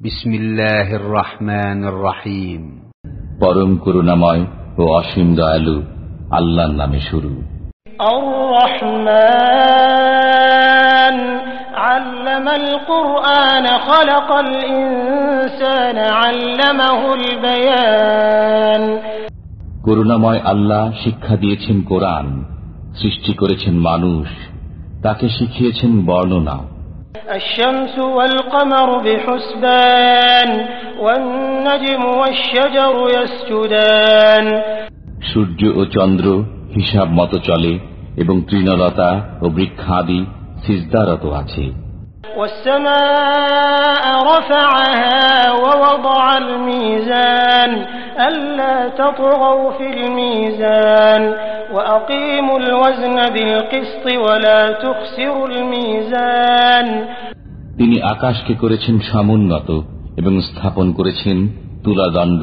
বিসমিল্লাহির রহমানির রহিম পরম করুণাময় ও অসীম দয়ালু আল্লাহর নামে শুরু। করুণাময় আল্লাহ শিক্ষা দিয়েছেন কোরআন সৃষ্টি করেছেন মানুষ তাকে শিখিয়েছেন বর্ণনা। الشمس والقمر بحسبان والنجم والشجر يسجدان সূর্য ও চন্দ্র হিসাব মতো চলে এবং তৃণলতা ও বৃক্ষাদি সিজদারত আছে والسماء رفعها ووضع الميزان ألا تطغوا في الميزان وأقيموا الوزن بالقسط ولا تخسروا الميزان তিনি আকাশকে করেছেন সমুন্নত এবং স্থাপন করেছেন তুলাদণ্ড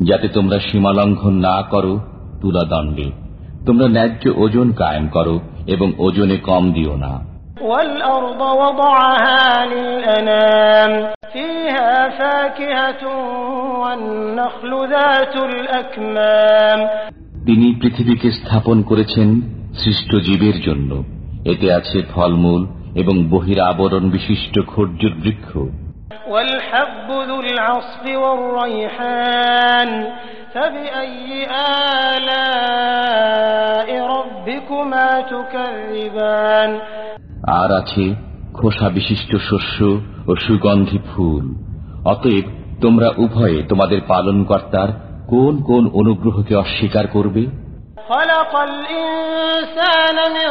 যাতে তোমরা সীমালঙ্ঘন না করো তুলাদণ্ডে তোমরা ন্যায্য ওজন কায়েম করো এবং ওজনে কম দিও না والأرض وضعها للأنام فيها فاكهة والنخل ذات الأكمام তিনি পৃথিবীকে স্থাপন করেছেন সৃষ্ট জীবের জন্য এতে আছে ফলমূল এবং বহির আবরণ বিশিষ্ট খর্জুর বৃক্ষ والحب ذو العصف والريحان فبأي آلاء ربكما تكذبان আর আছে খোসা বিশিষ্ট শস্য ও সুগন্ধি ফুল অতএব তোমরা উভয়ে তোমাদের পালনকর্তার কোন কোন অনুগ্রহকে অস্বীকার করবে خلق الإنسان من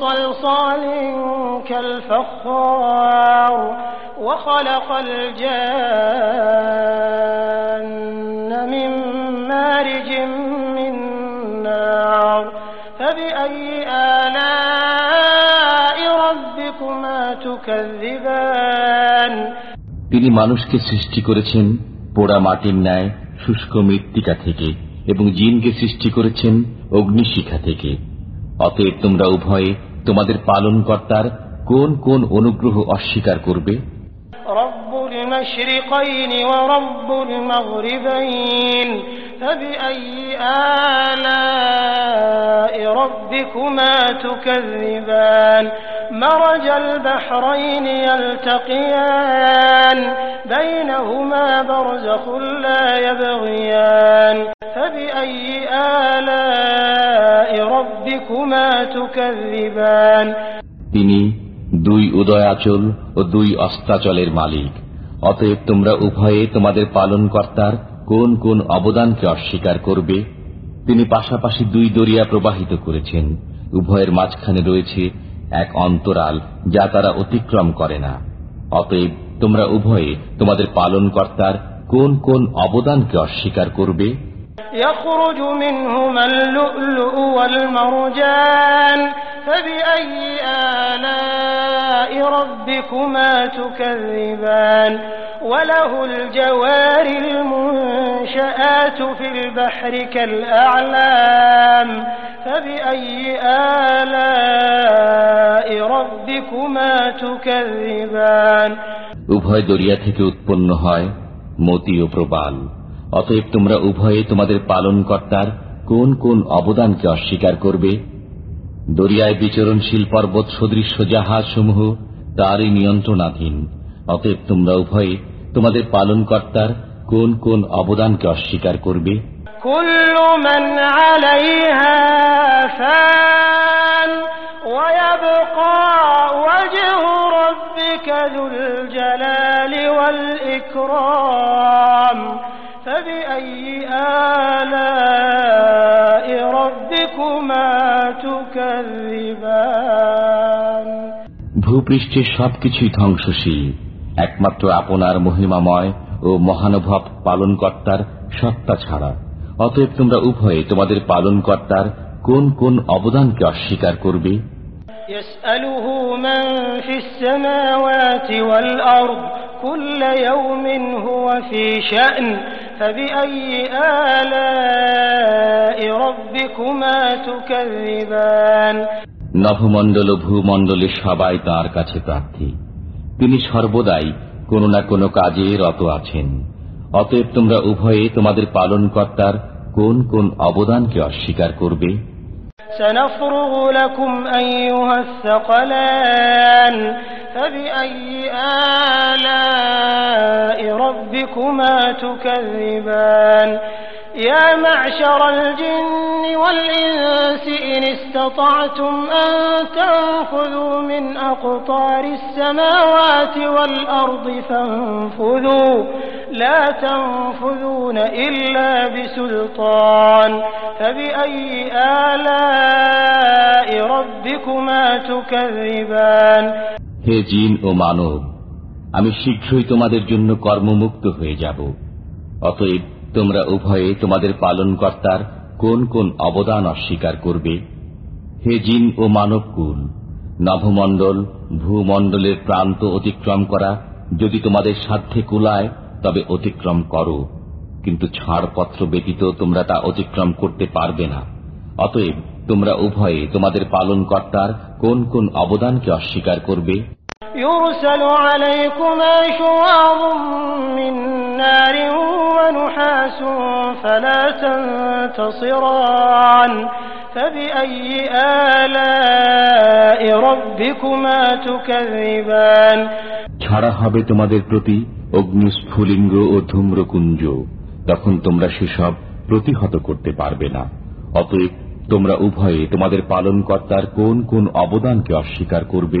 صلصال كالفخار وخلق الجان তিনি মানুষকে সৃষ্টি করেছেন পোড়া মাটির ন্যায়, শুষ্ক মৃত্তিকা থেকে, এবং জিনকে সৃষ্টি করেছেন অগ্নিশিখা থেকে। অতএব তোমরা উভয়ে তোমাদের পালনকর্তার কোন কোন অনুগ্রহ অস্বীকার করবে? رب المشرقين ورب المغربين فبأي آلاء ربكما تكذبان مرج البحرين يلتقيان بينهما برزخ لا يبغيان فبأي آلاء ربكما تكذبان তিনি দুই উদয়াচল ও দুই অস্তাচলের মালিক অতএব তোমরা উভয়ে তোমাদের পালনকর্তার কোন কোন অবদানকে অস্বীকার করবে তিনি পাশাপাশি দুই দরিয়া প্রবাহিত করেছেন উভয়ের মাঝখানে রয়েছে এক অন্তরাল যা তারা অতিক্রম করে না অতএব তোমরা উভয়ে তোমাদের পালনকর্তার কোন কোন অবদানকে অস্বীকার করবে يخرج منهما اللؤلؤ والمرجان فبأي آلاء ربكما تكذبان وله الجوار المنشآت في البحر كالأعلام উভয় দরিয়া থেকে উৎপন্ন হয় মতি ও প্রবাল। অতএব তোমরা উভয়ে তোমাদের পালন কর্তার কোন কোন অবদানকে অস্বীকার করবে? দরিয়ায় বিচরণশীল পর্বত সদৃশ্য জাহাজ সমূহ তারই নিয়ন্ত্রণাধীন। অতএব তোমরা উভয়ে তোমাদের পালন কর্তার কোন কোন অবদানকে অস্বীকার করবে? كل من عليها فان ويبقى وجه ربك ذو الجلال والإكرام فبأي آلاء ربكما تكذبان ভূপৃষ্ঠের সবকিছুই ধ্বংসশীল একমাত্র আপনার মহিমাময় ও মহানুভব পালনকর্তার সত্তা ছাড়া অতএব তোমরা উভয়ে তোমাদের পালন কর্তার কোন কোন অবদানকে অস্বীকার করবে? নভমণ্ডল ভূমণ্ডলে সবাই তার কাছে প্রার্থী। তিনি সর্বদাই কোনো না কোনো কাজে রত আছেন। অতএব তোমরা উভয়ে তোমাদের পালনকর্তার কোন কোন অবদানকে অস্বীকার করবে? سنفرغ لكم أيها الثقلان فبأي آلاء ربكما تكذبان يا معشر الجن والإنس إن استطعتم أن تنفذوا من أقطار السماوات والأرض فانفذوا لا تنفذون إلا بسلطان فبأي آلاء ربكما تكذبان হে জিন ও মানব আমি শীঘ্রই তোমাদের জন্য কর্মমুক্ত হয়ে যাব অতএব তোমরা উভয়ে তোমাদের পালনকর্তার কোন কোন অবদান অস্বীকার করবে হে জিন ও মানবকুল নভমণ্ডল ভূমণ্ডলের প্রান্ত অতিক্রম করা যদি তোমাদের সাধ্যে কুলায় তবে অতিক্রম করো কিন্তু ছাড়পত্র ব্যতীত তোমরা তা অতিক্রম করতে পারবে না অতএব তোমরা উভয়ে তোমাদের পালনকর্তার কোন কোন অবদানকে অস্বীকার করবে يرسل عليكما شواظ من نار ونحاس فلا تنتصران فبأي آلاء ربكما تكذبان ছাড়া হবে তোমাদের প্রতি অগ্নিস্ফুলিঙ্গ ও ধূম্রকুঞ্জ তখন তোমরা সেসব প্রতিহত করতে পারবে না অতএব তোমরা উভয়ে তোমাদের পালনকর্তার কোন কোন অবদানকে অস্বীকার করবে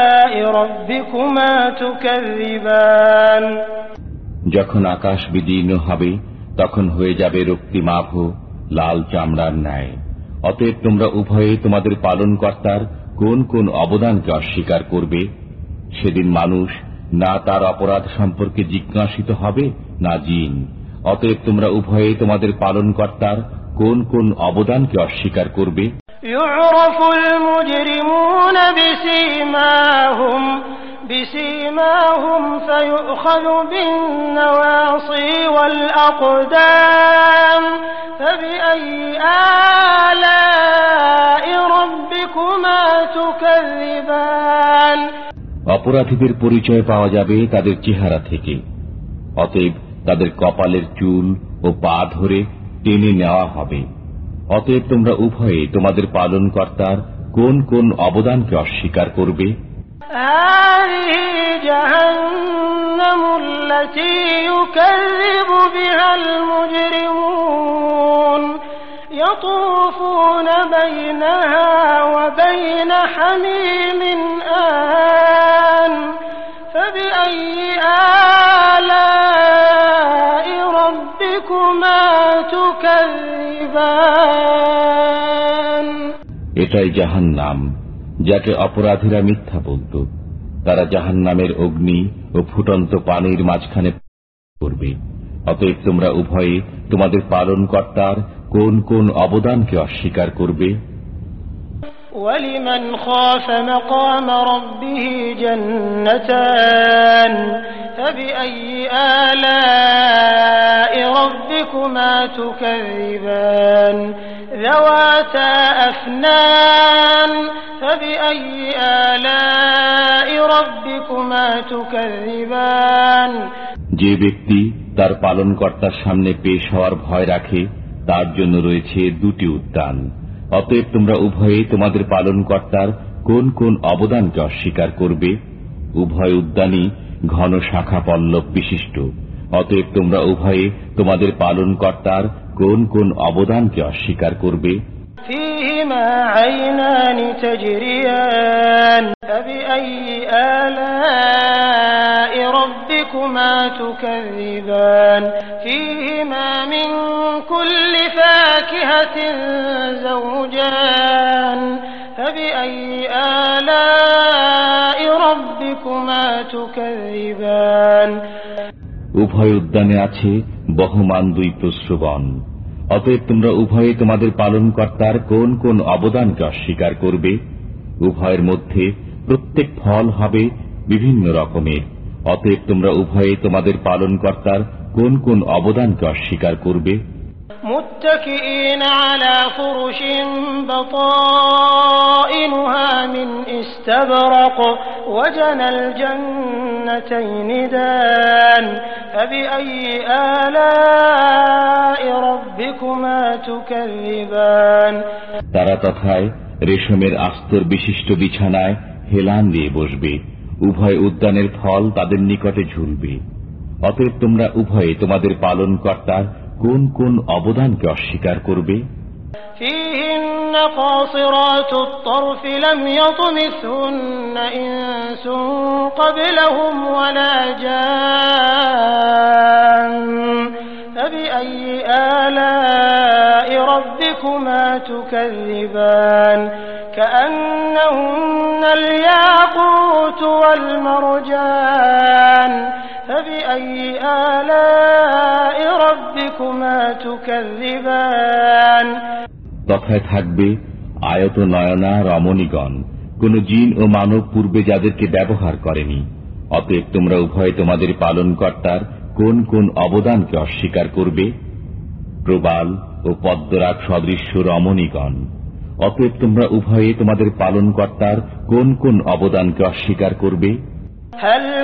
যখন আকাশ বিদীর্ণ হবে, তখন হয়ে যাবে রক্তিমাভ লাল চামড়ার ন্যায়। অতএব তোমরা উভয়ে তোমাদের পালনকর্তার কোন কোন অবদানকে অস্বীকার করবে? সেদিন মানুষ না তার অপরাধ সম্পর্কে জিজ্ঞাসিত হবে, না জিন। অতএব তোমরা উভয়ে তোমাদের পালনকর্তার কোন কোন অবদানকে অস্বীকার করবে? يعرف المجرمون بسيماهم بسيماهم فيؤخذ بالنواصي والأقدام فبأي آلاء ربكما تكذبان অপরাধীদের পরিচয় পাওয়া যাবে তাদের চেহারা থেকে অতএব তাদের কপালের চুল ও পা ধরে টেনে নেওয়া হবে অতএব তোমরা উভয়ে তোমাদের পালনকর্তার কোন কোন অবদানকে অস্বীকার করবে هذه جهنم التي يكذب بها المجرمون يطوفون بينها وبين حميم এটাই জাহান নাম যাকে অপরাধীরা মিথ্যা বলত তারা জাহান নামের অগ্নি ও ফুটন্ত পানির মাঝখানে করবে অতএব তোমরা উভয়ে তোমাদের পালনকর্তার কোন কোন অবদানকে অস্বীকার করবে ولمن خاف مقام ربه جنتان فبأي آلاء ربكما تكذبان ذواتا أفنان فبأي آلاء ربكما تكذبان যে ব্যক্তি তার পালনকর্তার সামনে পেশ হওয়ার ভয় রাখে তার জন্য রয়েছে দুটি উদ্যান অতএব তোমরা উভয়ে তোমাদের পালনকর্তার কোন কোন অবদানকে অস্বীকার করবে উভয় উদ্যানই ঘন শাখা পল্লব বিশিষ্ট অতএব তোমরা উভয়ে তোমাদের পালনকর্তার কোন কোন অবদানকে অস্বীকার করবে? উভয় উদ্যানে আছে বহমান দুই প্রশ্রবণ অতএব তোমরা উভয়ে তোমাদের পালনকর্তার কোন কোন অবদানকে অস্বীকার করবে? উভয়ের মধ্যে প্রত্যেক ফল হবে বিভিন্ন রকমের। অতএব তোমরা উভয়ে তোমাদের পালনকর্তার কোন কোন অবদানকে অস্বীকার করবে? متكئين على فرش بطائنها من استبرق وجنى الجنتين دان فبأي آلاء ربكما تكذبان তারা তথায় রেশমের আস্তর বিশিষ্ট বিছানায় হেলান দিয়ে বসবে উভয় উদ্যানের ফল তাদের নিকটে ঝুলবে অতএব তোমরা উভয়ে তোমাদের পালন কর্তার কোন কোন অবদানকে অস্বীকার করবে فيهن قاصرات الطرف لم يطمثهن إنس قبلهم ولا جان فبأي آلاء ربكما تكذبان كأنهن الياقوت والمرجان فبأي آلاء ربكما تكذبان তথায় থাকবে আয়ত নয়না রমণীগণ। কোন জিন ও মানব পূর্বে যাদেরকে ব্যবহার করেনি। অতএব তোমরা উভয় তোমাদের পালনকর্তার কোন কোন অবদানকে অস্বীকার করবে? প্রবাল ও পদ্মরাগ সদৃশ্য রমণীগণ অতএব তোমরা উভয়ে তোমাদের পালনকর্তার কোন কোন অবদানকে অস্বীকার করবে? হল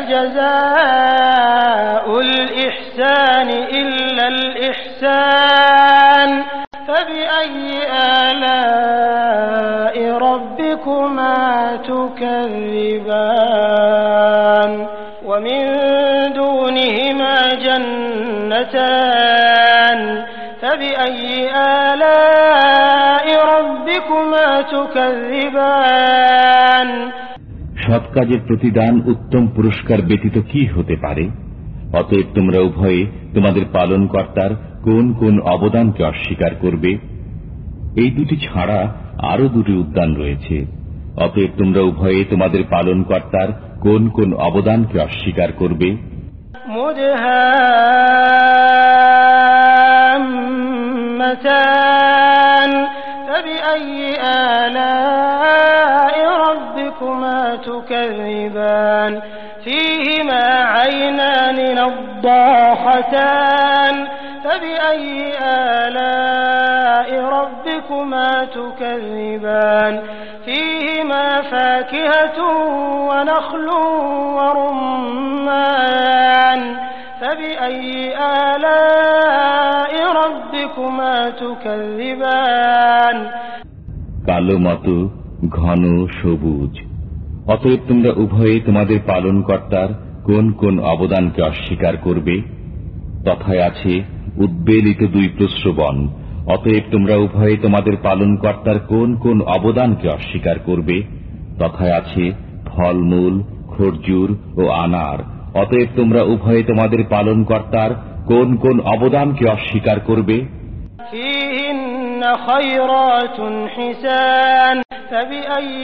الإحسان إلا الإحسان فبأي آلاء ربكما تكذبان ومن دونهما جنتان فبأي آلاء ربكما تكذبان সৎ কাজের প্রতিদান উত্তম পুরস্কার ব্যতীত কি হতে পারে অতএব তোমরা উভয়ে তোমাদের পালনকর্তার কোন কোন অবদানকে অস্বীকার করবে? এই দুটি ছাড়া আরও দুটি উদ্যান রয়েছে। অতএব তোমরা উভয়ে তোমাদের পালন কর্তার কোন কোন অবদানকে অস্বীকার করবে? تكذبان فيهما فاكهة ونخل ورمان فبأي آلاء ربكما تكذبان কালো মতো ঘন সবুজ অতএব তোমরা উভয়ে তোমাদের পালনকর্তার কোন কোন অবদানকে অস্বীকার করবে তথায় আছে উদ্বেলিত দুই প্রশ্রবণ অতএব তোমরা উভয়ে তোমাদের পালনকর্তার কোন কোন অবদানকে অস্বীকার করবে তথায় আছে ফলমূল খরজুর ও আনার অতএব তোমরা উভয়ে তোমাদের পালনকর্তার কোন কোন অবদানকে অস্বীকার করবে فيهن خيرات حسان فبأي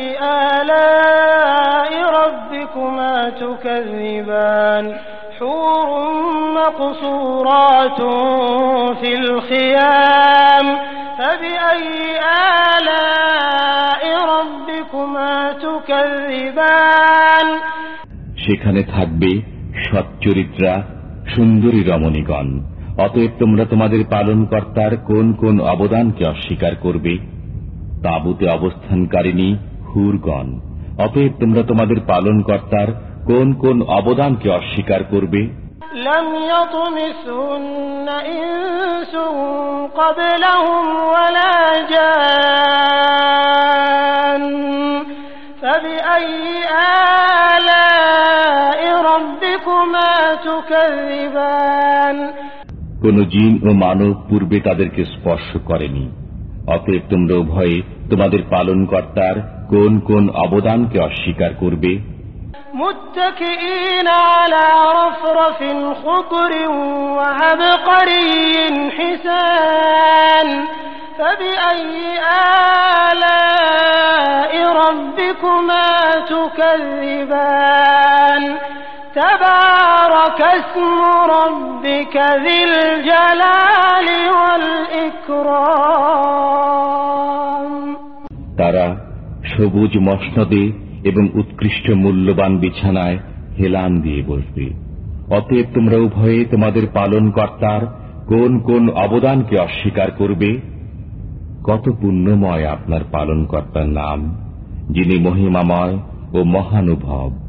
آلاء ربكما تكذبان حور مقصورات في الخيام فبأي آلاء ربكما تكذبان সেখানে থাকবে সচ্চরিত্রা সুন্দরী রমণীগণ অতএব তোমরা তোমাদের পালনকর্তার কোন কোন অবদানকে অস্বীকার করবে তাবুতে অবস্থানকারিণী হুরগণ অতএব তোমরা তোমাদের পালনকর্তার কোন কোন অবদানকে অস্বীকার করবে لم يطمثهن إنس قبلهم ولا جان فبأي آلاء ربكما تكذبان কোন জিন ও মানব পূর্বে তাদেরকে স্পর্শ করেনি অতএব তোমরা উভয়ে তোমাদের পালনকর্তার কোন কোন অবদানকে অস্বীকার করবে متكئين على رفرف خضر وعبقري حسان فبأي آلاء ربكما تكذبان تبارك اسم ربك ربك ذي الجلال والإكرام তারা সবুজ মসনদে এবং উৎকৃষ্ট মূল্যবান বিছানায় হেলান দিয়ে বসবে। অতএব তোমরা উভয়ে তোমাদের পালন কর্তার কোন কোন অবদানকে অস্বীকার করবে? কত পুণ্যময় আপনার পালন কর্তার নাম, যিনি মহিমাময় ও মহানুভব।